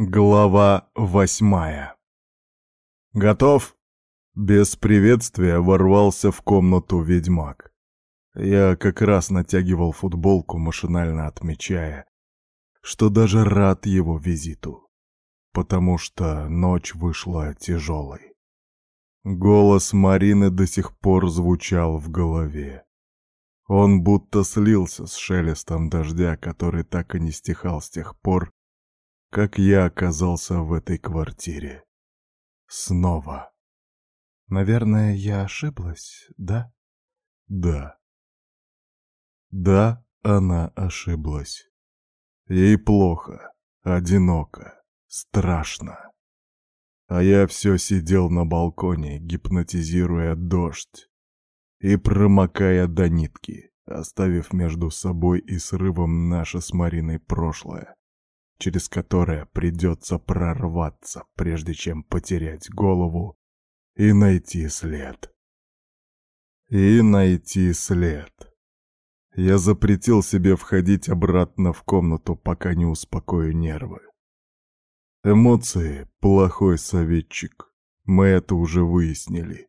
Глава восьмая «Готов?» Без приветствия ворвался в комнату ведьмак. Я как раз натягивал футболку, машинально отмечая, что даже рад его визиту, потому что ночь вышла тяжелой. Голос Марины до сих пор звучал в голове. Он будто слился с шелестом дождя, который так и не стихал с тех пор, как я оказался в этой квартире. Снова. Наверное, я ошиблась, да? Да. Да, она ошиблась. Ей плохо, одиноко, страшно. А я все сидел на балконе, гипнотизируя дождь и промокая до нитки, оставив между собой и срывом наше с Мариной прошлое через которое придется прорваться, прежде чем потерять голову и найти след. И найти след. Я запретил себе входить обратно в комнату, пока не успокою нервы. Эмоции — плохой советчик. Мы это уже выяснили.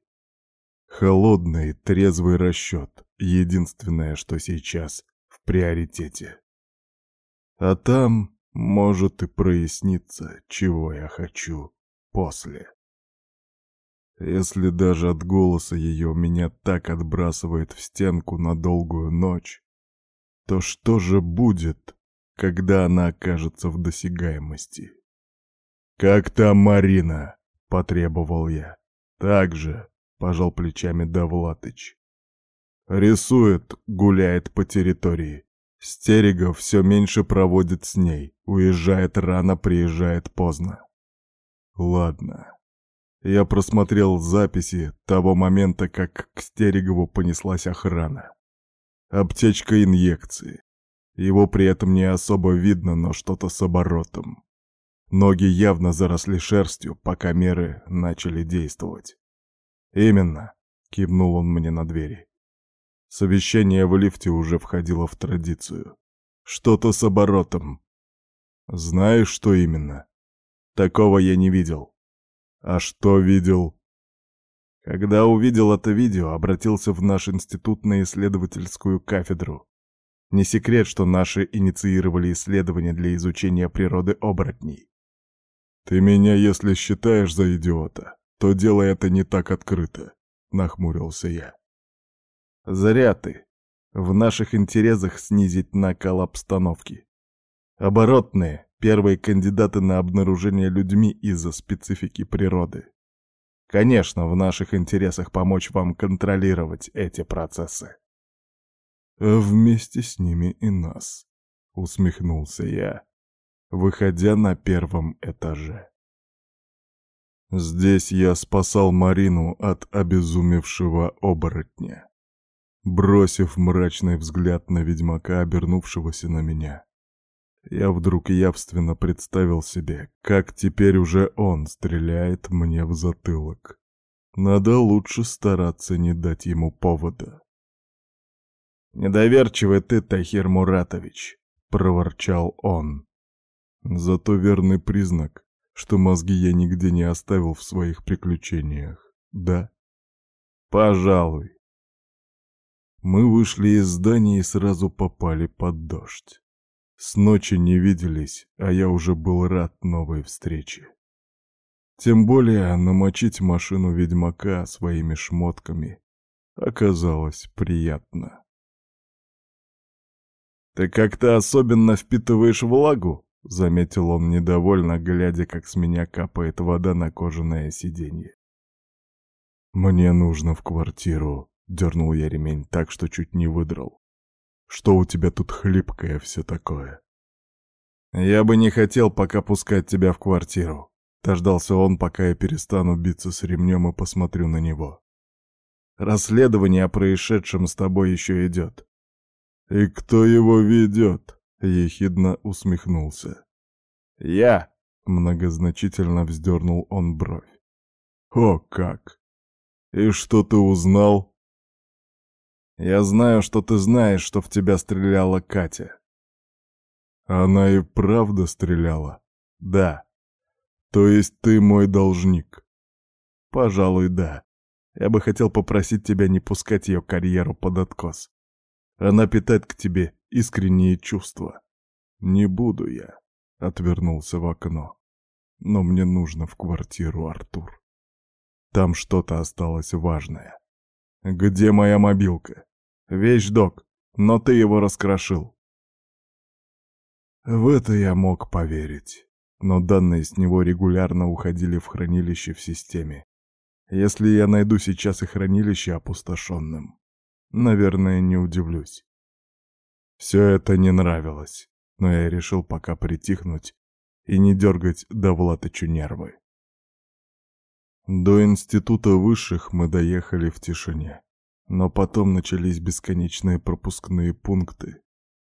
Холодный, трезвый расчет — единственное, что сейчас в приоритете. А там может и прояснится, чего я хочу после. Если даже от голоса ее меня так отбрасывает в стенку на долгую ночь, то что же будет, когда она окажется в досягаемости? «Как там Марина?» — потребовал я. «Так же», — пожал плечами Довлатыч. «Рисует, гуляет по территории. Стерегов все меньше проводит с ней, уезжает рано, приезжает поздно. Ладно. Я просмотрел записи того момента, как к Стерегову понеслась охрана. Аптечка инъекции. Его при этом не особо видно, но что-то с оборотом. Ноги явно заросли шерстью, пока меры начали действовать. «Именно», — кивнул он мне на двери. Совещание в лифте уже входило в традицию. Что-то с оборотом. Знаешь, что именно? Такого я не видел. А что видел? Когда увидел это видео, обратился в наш институт на исследовательскую кафедру. Не секрет, что наши инициировали исследования для изучения природы оборотней. Ты меня, если считаешь за идиота, то делай это не так открыто, нахмурился я. Зря ты. В наших интересах снизить накал обстановки. Оборотные — первые кандидаты на обнаружение людьми из-за специфики природы. Конечно, в наших интересах помочь вам контролировать эти процессы. Вместе с ними и нас, — усмехнулся я, выходя на первом этаже. Здесь я спасал Марину от обезумевшего оборотня бросив мрачный взгляд на ведьмака, обернувшегося на меня. Я вдруг явственно представил себе, как теперь уже он стреляет мне в затылок. Надо лучше стараться не дать ему повода. «Недоверчивый ты, Тахир Муратович», — проворчал он. Зато верный признак, что мозги я нигде не оставил в своих приключениях, да? Пожалуй. Мы вышли из здания и сразу попали под дождь. С ночи не виделись, а я уже был рад новой встрече. Тем более намочить машину ведьмака своими шмотками оказалось приятно. «Ты как-то особенно впитываешь влагу?» — заметил он недовольно, глядя, как с меня капает вода на кожаное сиденье. «Мне нужно в квартиру», Дернул я ремень так, что чуть не выдрал. Что у тебя тут хлипкое все такое? Я бы не хотел пока пускать тебя в квартиру. Дождался он, пока я перестану биться с ремнем и посмотрю на него. Расследование о происшедшем с тобой еще идет. И кто его ведет? Ехидно усмехнулся. Я! Многозначительно вздернул он бровь. О, как! И что ты узнал? Я знаю, что ты знаешь, что в тебя стреляла Катя. Она и правда стреляла? Да, То есть ты мой должник? Пожалуй, да. Я бы хотел попросить тебя не пускать ее карьеру под откос. Она питает к тебе искренние чувства. Не буду я, — отвернулся в окно. Но мне нужно в квартиру, Артур. Там что-то осталось важное. Где моя мобилка? Вещдок, но ты его раскрошил. В это я мог поверить, но данные с него регулярно уходили в хранилище в системе. Если я найду сейчас и хранилище опустошенным, наверное, не удивлюсь. Все это не нравилось, но я решил пока притихнуть и не дергать Довлатычу нервы. До института высших мы доехали в тишине, но потом начались бесконечные пропускные пункты,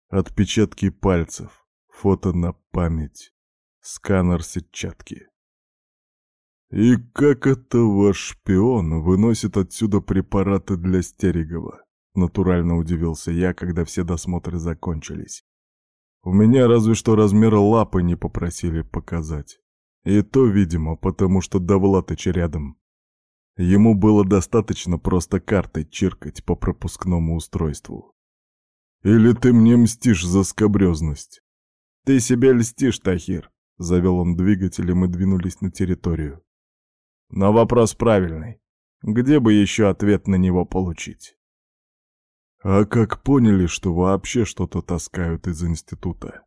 отпечатки пальцев, Фото на память. Сканер сетчатки. «И как это ваш шпион выносит отсюда препараты для Стерегова?» Натурально удивился я, когда все досмотры закончились. У меня разве что размера лапы не попросили показать. И то, видимо, потому что Довлатыч рядом. Ему было достаточно просто картой чиркать по пропускному устройству. «Или ты мне мстишь за скобрезность?» «Ты себе льстишь, Тахир», — завел он двигатель, и мы двинулись на территорию. «Но вопрос правильный. Где бы еще ответ на него получить?» «А как поняли, что вообще что-то таскают из института?»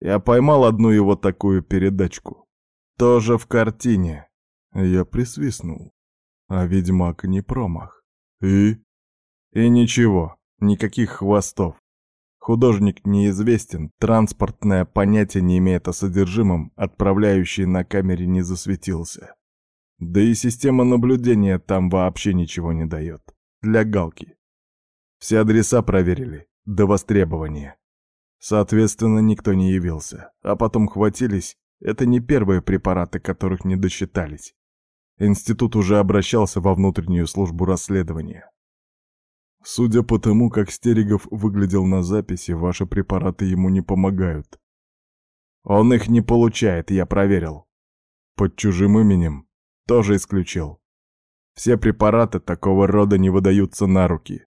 Я поймал одну его такую передачку. Тоже в картине. Я присвистнул. А ведьмак не промах. И? И ничего, никаких хвостов. Художник неизвестен, транспортное понятие не имеет о содержимом, отправляющий на камере не засветился. Да и система наблюдения там вообще ничего не дает. Для галки. Все адреса проверили, до востребования. Соответственно, никто не явился. А потом хватились, это не первые препараты, которых не досчитались. Институт уже обращался во внутреннюю службу расследования. Судя по тому, как Стерегов выглядел на записи, ваши препараты ему не помогают. Он их не получает, я проверил. Под чужим именем тоже исключил. Все препараты такого рода не выдаются на руки.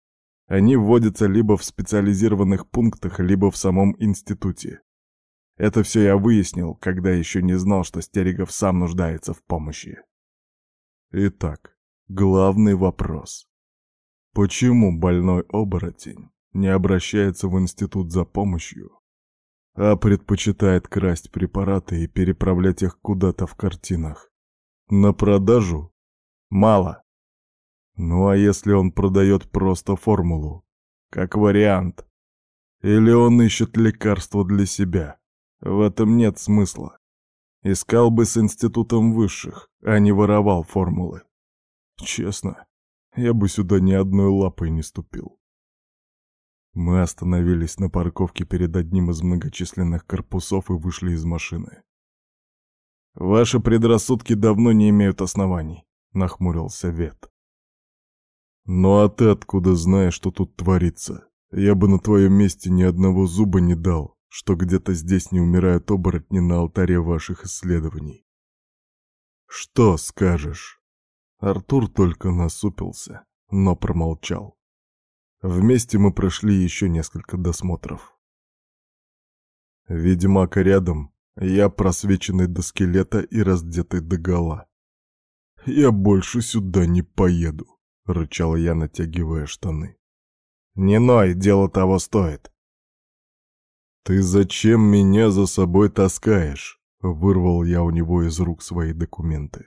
Они вводятся либо в специализированных пунктах, либо в самом институте. Это все я выяснил, когда еще не знал, что Стерегов сам нуждается в помощи. Итак, главный вопрос. Почему больной оборотень не обращается в институт за помощью, а предпочитает красть препараты и переправлять их куда-то в картинах? На продажу? Мало. Ну а если он продает просто формулу? Как вариант. Или он ищет лекарство для себя? В этом нет смысла. Искал бы с институтом высших, а не воровал формулы. Честно, я бы сюда ни одной лапой не ступил. Мы остановились на парковке перед одним из многочисленных корпусов и вышли из машины. «Ваши предрассудки давно не имеют оснований», — нахмурился Вет. «Ну а ты откуда знаешь, что тут творится? Я бы на твоем месте ни одного зуба не дал, что где-то здесь не умирают оборотни на алтаре ваших исследований. Что скажешь?» Артур только насупился, но промолчал. Вместе мы прошли еще несколько досмотров. Ведьмака рядом, я просвеченный до скелета и раздетый до гола. «Я больше сюда не поеду», — рычал я, натягивая штаны. «Не ной, дело того стоит». «Ты зачем меня за собой таскаешь?» — вырвал я у него из рук свои документы.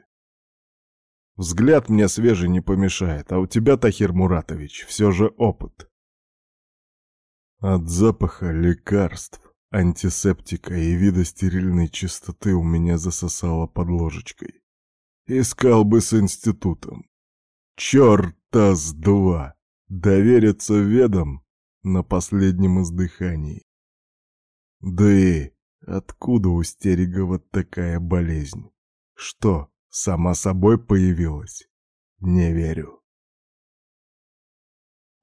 Взгляд мне свежий не помешает, а у тебя, Тахир Муратович, все же опыт. От запаха лекарств, антисептика и вида стерильной чистоты у меня засосало под ложечкой. Искал бы с институтом. Чёрта с два! Довериться ведом на последнем издыхании. Да и откуда у Стерегова такая болезнь? Что, сама собой появилась? Не верю.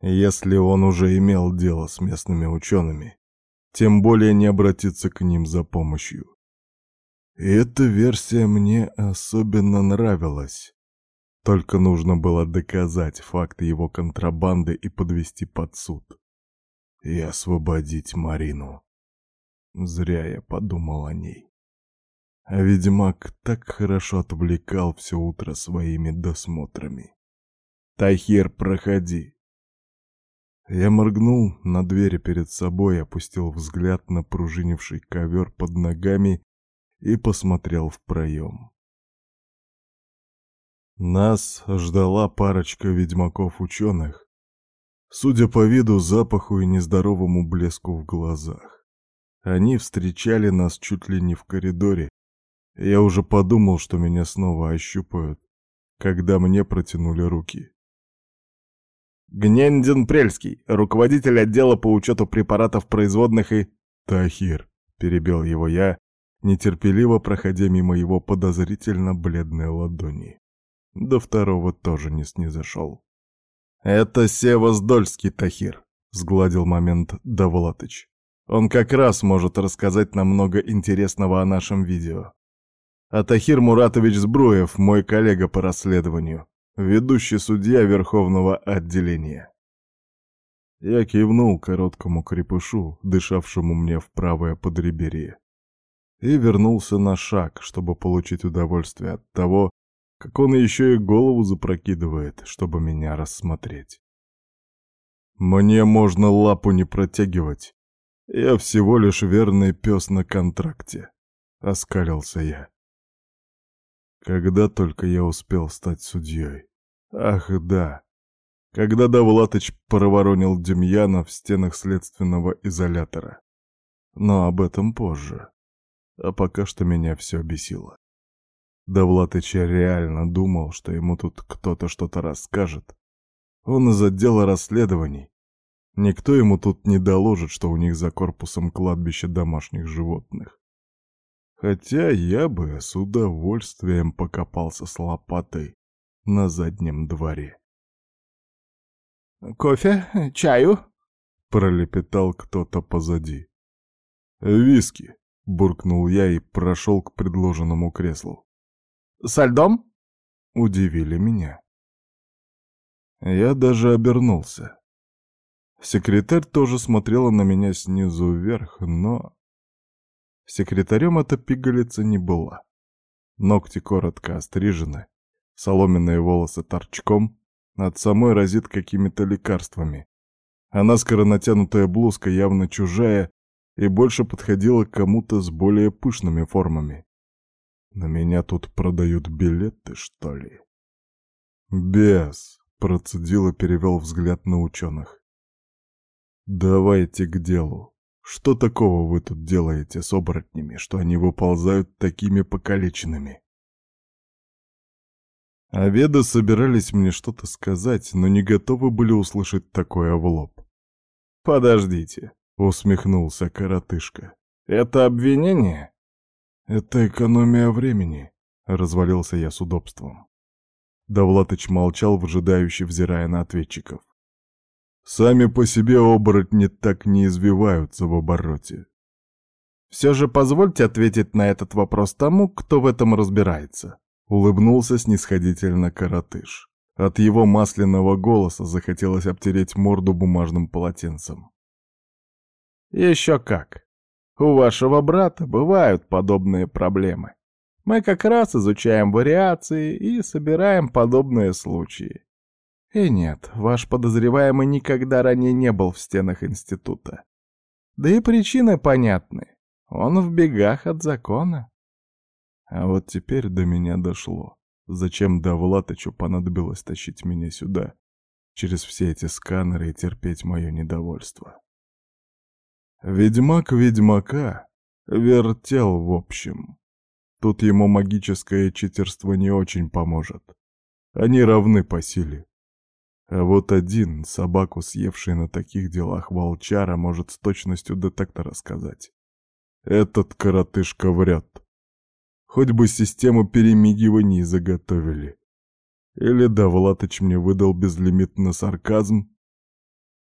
Если он уже имел дело с местными учеными, тем более не обратиться к ним за помощью. Эта версия мне особенно нравилась. Только нужно было доказать факт его контрабанды и подвести под суд. И освободить Марину. Зря я подумал о ней. А ведьмак так хорошо отвлекал все утро своими досмотрами. «Тахир, проходи!» Я моргнул на двери перед собой, опустил взгляд на пружинивший ковер под ногами и посмотрел в проем. Нас ждала парочка ведьмаков-ученых, судя по виду, запаху и нездоровому блеску в глазах. Они встречали нас чуть ли не в коридоре. Я уже подумал, что меня снова ощупают, когда мне протянули руки. Гнендин Прельский, руководитель отдела по учету препаратов производных и... Тахир, перебил его я, нетерпеливо проходя мимо его подозрительно бледной ладони. До второго тоже не снизошел. «Это Севас Дольский, Тахир», — сгладил момент Довлатыч. «Он как раз может рассказать нам много интересного о нашем видео. А Тахир Муратович Збруев, мой коллега по расследованию, ведущий судья Верховного отделения». Я кивнул короткому крепышу, дышавшему мне в правое подреберье, и вернулся на шаг, чтобы получить удовольствие от того, как он еще и голову запрокидывает, чтобы меня рассмотреть. Мне можно лапу не протягивать. Я всего лишь верный пес на контракте. Оскалился я. Когда только я успел стать судьей. Ах, да. Когда Давлатыч проворонил Демьяна в стенах следственного изолятора. Но об этом позже. А пока что меня все бесило. Довлатыча реально думал, что ему тут кто-то что-то расскажет. Он из отдела расследований. Никто ему тут не доложит, что у них за корпусом кладбище домашних животных. Хотя я бы с удовольствием покопался с лопатой на заднем дворе. «Кофе? Чаю?» — пролепетал кто-то позади. «Виски», — буркнул я и прошел к предложенному креслу. Со льдом?» Удивили меня. Я даже обернулся. Секретарь тоже смотрела на меня снизу вверх, но... Секретарем эта пигалица не была. Ногти коротко острижены, соломенные волосы торчком, над самой разит какими-то лекарствами. А наскоро натянутая блузка явно чужая и больше подходила к кому-то с более пышными формами. На меня тут продают билеты, что ли? Без, процедил и перевел взгляд на ученых. Давайте к делу. Что такого вы тут делаете с оборотнями, что они выползают такими покалеченными? А веды собирались мне что-то сказать, но не готовы были услышать такое в лоб. «Подождите», — усмехнулся коротышка. «Это обвинение?» «Это экономия времени», — развалился я с удобством. Довлатыч молчал, выжидающе взирая на ответчиков. «Сами по себе оборотни так не извиваются в обороте». «Все же позвольте ответить на этот вопрос тому, кто в этом разбирается», — улыбнулся снисходительно коротыш. От его масляного голоса захотелось обтереть морду бумажным полотенцем. «Еще как. У вашего брата бывают подобные проблемы. Мы как раз изучаем вариации и собираем подобные случаи. И нет, ваш подозреваемый никогда ранее не был в стенах института. Да и причины понятны. Он в бегах от закона. А вот теперь до меня дошло. Зачем Довлатычу понадобилось тащить меня сюда, через все эти сканеры и терпеть мое недовольство? Ведьмак ведьмака вертел в общем. Тут ему магическое читерство не очень поможет. Они равны по силе. А вот один, собаку съевший на таких делах волчара, может с точностью детектора сказать. Этот коротышка врет. Хоть бы систему перемигиваний заготовили. Или Довлатыч мне выдал безлимитный сарказм,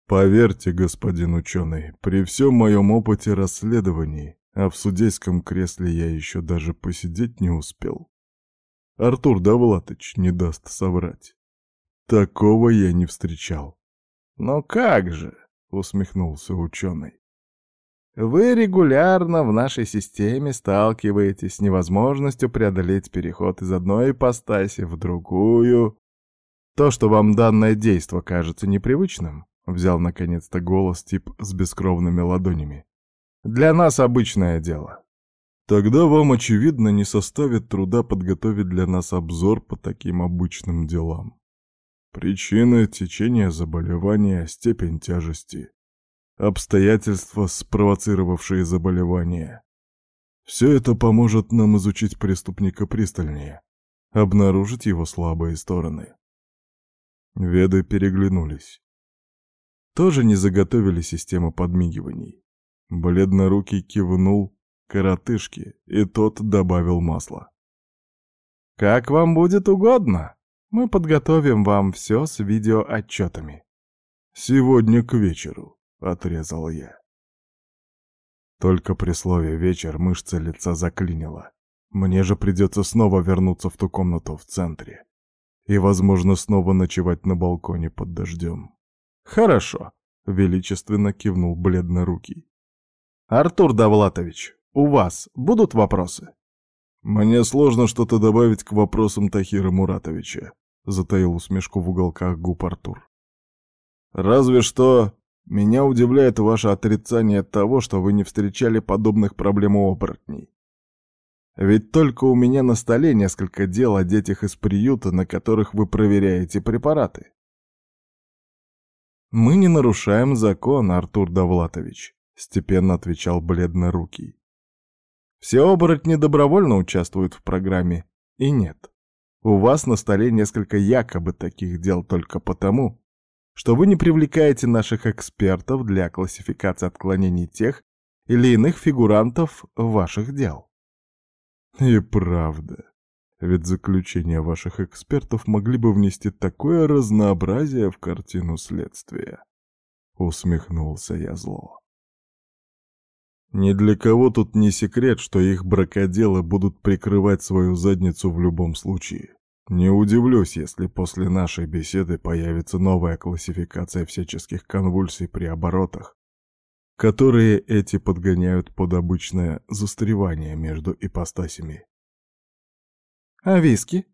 Поверьте, господин ученый, при всем моем опыте расследований а в судейском кресле я еще даже посидеть не успел. Артур Довлатыч не даст соврать. Такого я не встречал. «Но как же?» — усмехнулся ученый. «Вы регулярно в нашей системе сталкиваетесь с невозможностью преодолеть переход из одной ипостаси в другую. То, что вам данное действо кажется непривычным, — взял наконец-то голос тип с бескровными ладонями, — для нас обычное дело. Тогда вам, очевидно, не составит труда подготовить для нас обзор по таким обычным делам. Причины, течение заболевания, степень тяжести, обстоятельства, спровоцировавшие заболевание. Все это поможет нам изучить преступника пристальнее, обнаружить его слабые стороны. Веды переглянулись. Тоже не заготовили систему подмигиваний. Бледнорукий кивнул коротышке, и тот добавил масла. «Как вам будет угодно!» Мы подготовим вам все с видеоотчетами. Сегодня к вечеру, — отрезал я. Только при слове «вечер» мышца лица заклинила. Мне же придется снова вернуться в ту комнату в центре. И, возможно, снова ночевать на балконе под дождем. «Хорошо», — величественно кивнул бледнорукий. «Артур Давлатович, у вас будут вопросы?» «Мне сложно что-то добавить к вопросам Тахира Муратовича», — затаил усмешку в уголках губ Артур. «Разве что меня удивляет ваше отрицание того, что вы не встречали подобных проблем у оборотней. Ведь только у меня на столе несколько дел о детях из приюта, на которых вы проверяете препараты». «Мы не нарушаем закон, Артур Давлатович», — степенно отвечал бледнорукий. «Все оборотни добровольно участвуют в программе, и нет. У вас на столе несколько якобы таких дел только потому, что вы не привлекаете наших экспертов для классификации отклонений тех или иных фигурантов ваших дел. И правда, ведь заключения ваших экспертов могли бы внести такое разнообразие в картину следствия. Усмехнулся я зло. Ни для кого тут не секрет, что их бракоделы будут прикрывать свою задницу в любом случае. Не удивлюсь, если после нашей беседы появится новая классификация всяческих конвульсий при оборотах, которые эти подгоняют под обычное застревание между ипостасями. «А виски?»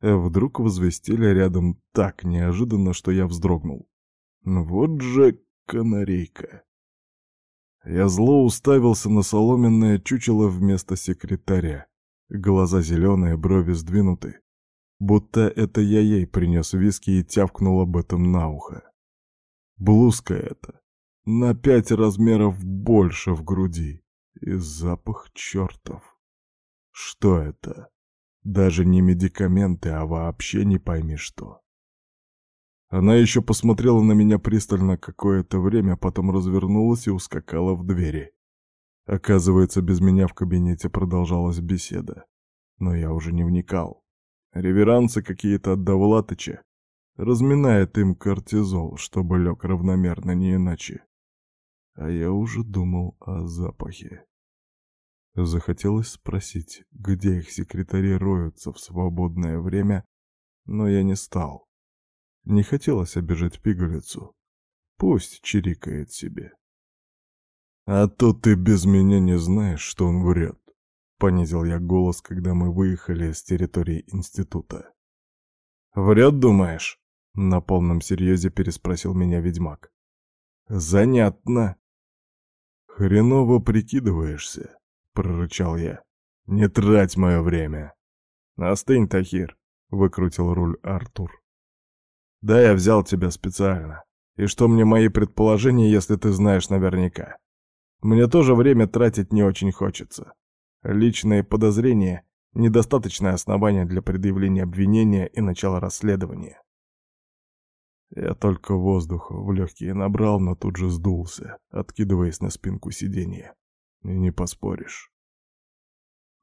Вдруг возвестили рядом так неожиданно, что я вздрогнул. Вот же канарейка. Я зло уставился на соломенное чучело вместо секретаря. Глаза зеленые, брови сдвинуты. Будто это я ей принес виски и тявкнул об этом на ухо. Блузка эта. На пять размеров больше в груди. И запах чертов. Что это? Даже не медикаменты, а вообще не пойми что. Она еще посмотрела на меня пристально какое-то время, потом развернулась и ускакала в двери. Оказывается, без меня в кабинете продолжалась беседа. Но я уже не вникал. Реверансы какие-то от Довлатыча. Разминает им кортизол, чтобы лег равномерно, не иначе. А я уже думал о запахе. Захотелось спросить, где их секретари роются в свободное время, но я не стал. Не хотелось обижать пигалицу. Пусть чирикает себе. А то ты без меня не знаешь, что он врет. Понизил я голос, когда мы выехали с территории института. «Врет, думаешь?» — на полном серьезе переспросил меня ведьмак. «Занятно». «Хреново прикидываешься», — прорычал я. «Не трать мое время». «Остынь, Тахир», — выкрутил руль Артур. Да, я взял тебя специально. И что мне мои предположения, если ты знаешь наверняка? Мне тоже время тратить не очень хочется. Личные подозрения — недостаточное основание для предъявления обвинения и начала расследования. Я только воздуха в легкие набрал, но тут же сдулся, откидываясь на спинку сиденья. И не поспоришь.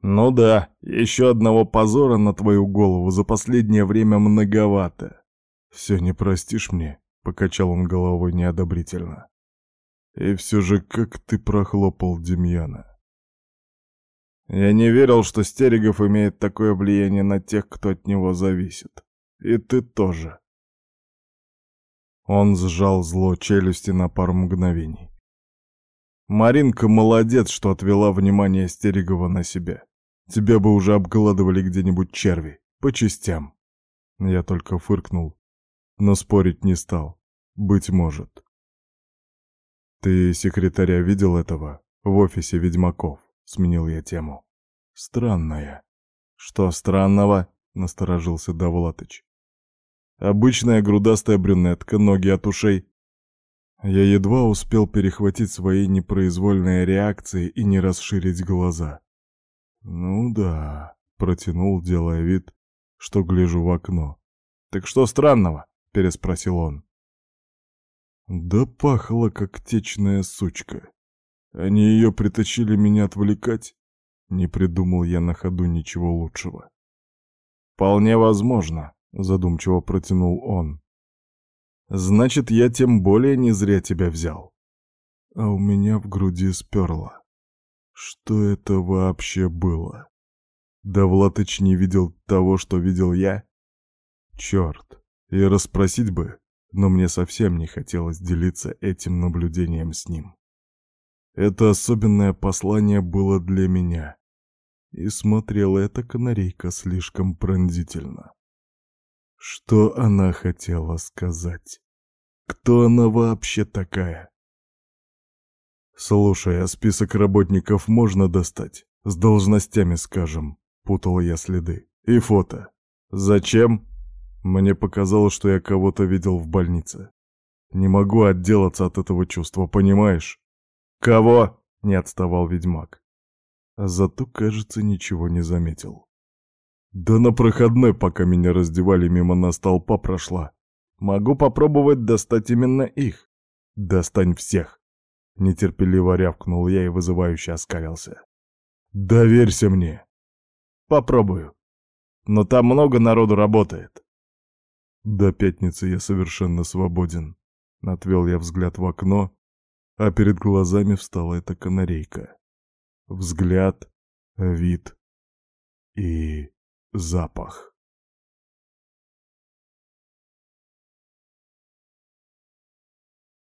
Ну да, еще одного позора на твою голову за последнее время многовато. «Все не простишь мне?» — покачал он головой неодобрительно. «И все же как ты прохлопал Демьяна? Я не верил, что Стерегов имеет такое влияние на тех, кто от него зависит. И ты тоже. Он сжал зло челюсти на пару мгновений. Маринка молодец, что отвела внимание Стерегова на себя. Тебя бы уже обгладывали где-нибудь черви, по частям. Я только фыркнул, но спорить не стал. Быть может. Ты секретаря видел этого в офисе Ведьмаков? Сменил я тему. Странная. Что странного? Насторожился Довлатыч. Обычная грудастая брюнетка, ноги от ушей. Я едва успел перехватить свои непроизвольные реакции и не расширить глаза. «Ну да», — протянул, делая вид, что гляжу в окно. «Так что странного?» — переспросил он. «Да пахло, как течная сучка. Они ее притащили меня отвлекать?» Не придумал я на ходу ничего лучшего. «Вполне возможно», — задумчиво протянул он. «Значит, я тем более не зря тебя взял». А у меня в груди сперло. Что это вообще было? Да Влатыч не видел того, что видел я? Черт, и расспросить бы, но мне совсем не хотелось делиться этим наблюдением с ним. Это особенное послание было для меня, и смотрела эта канарейка слишком пронзительно. Что она хотела сказать? Кто она вообще такая? «Слушай, а список работников можно достать? С должностями, скажем?» — путал я следы. «И фото. Зачем?» Мне показалось, что я кого-то видел в больнице. Не могу отделаться от этого чувства, понимаешь? «Кого?» — не отставал ведьмак. Зато, кажется, ничего не заметил. Да на проходной, пока меня раздевали, мимо нас толпа прошла. Могу попробовать достать именно их. Достань всех. Нетерпеливо рявкнул я и вызывающе оскалился. «Доверься мне!» «Попробую. Но там много народу работает». До пятницы я совершенно свободен. Отвел я взгляд в окно, а перед глазами встала эта канарейка. Взгляд, вид и запах.